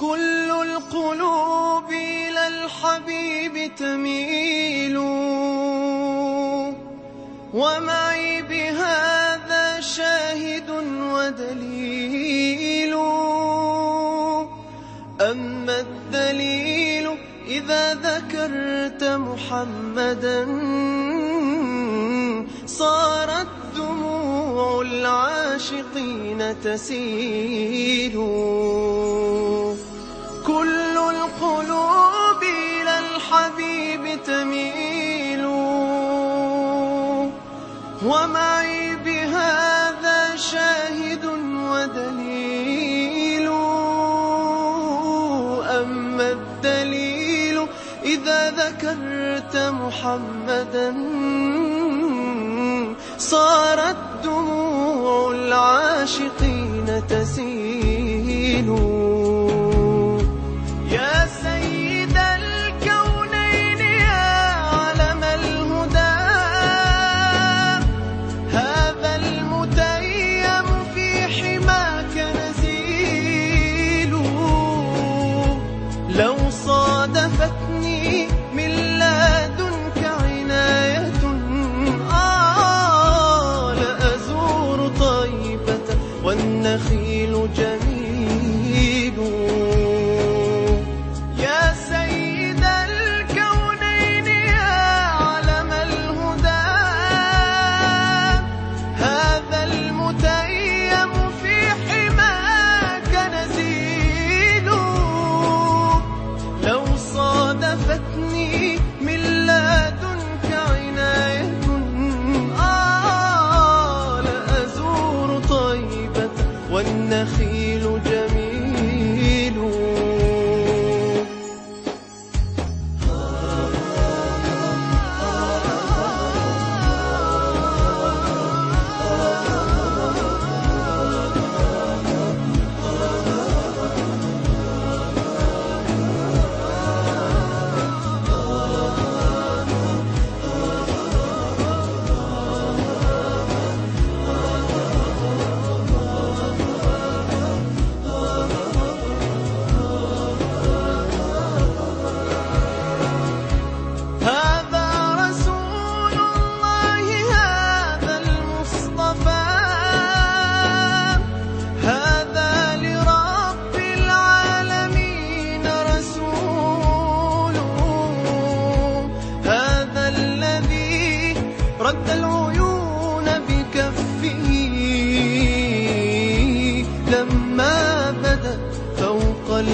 كل القلوب إلى الحبيب تميل. ومعي بهذا شاهد ودليل. أما الدليل إذا ذكرت محمدا صارت دموع العاشقين تسيل. ومعي بهذا شاهد ودليل. أما الدليل إذا ذكرت محمدا صارت دموع العاشقين تسيل. You. والنخيل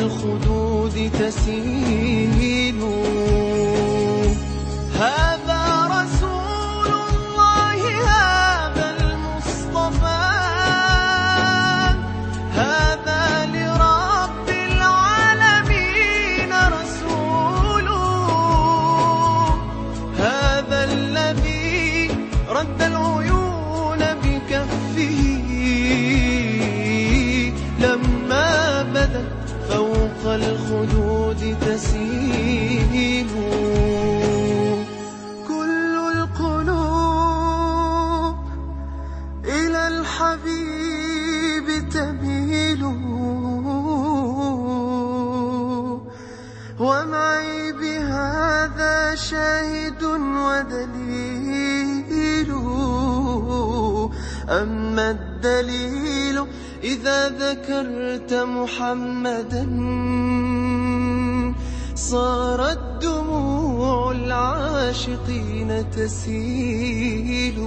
الخدود تسيل هذا رسول الله هذا المصطفى. هذا لرب العالمين رسول. هذا الذي رد فوق الخدود تسيل. كل القلوب إلى الحبيب تميل. ومعي بهذا شاهد ودليل. أما الدليل إذا ذكرت محمدا صارت دموع العاشقين تسيل.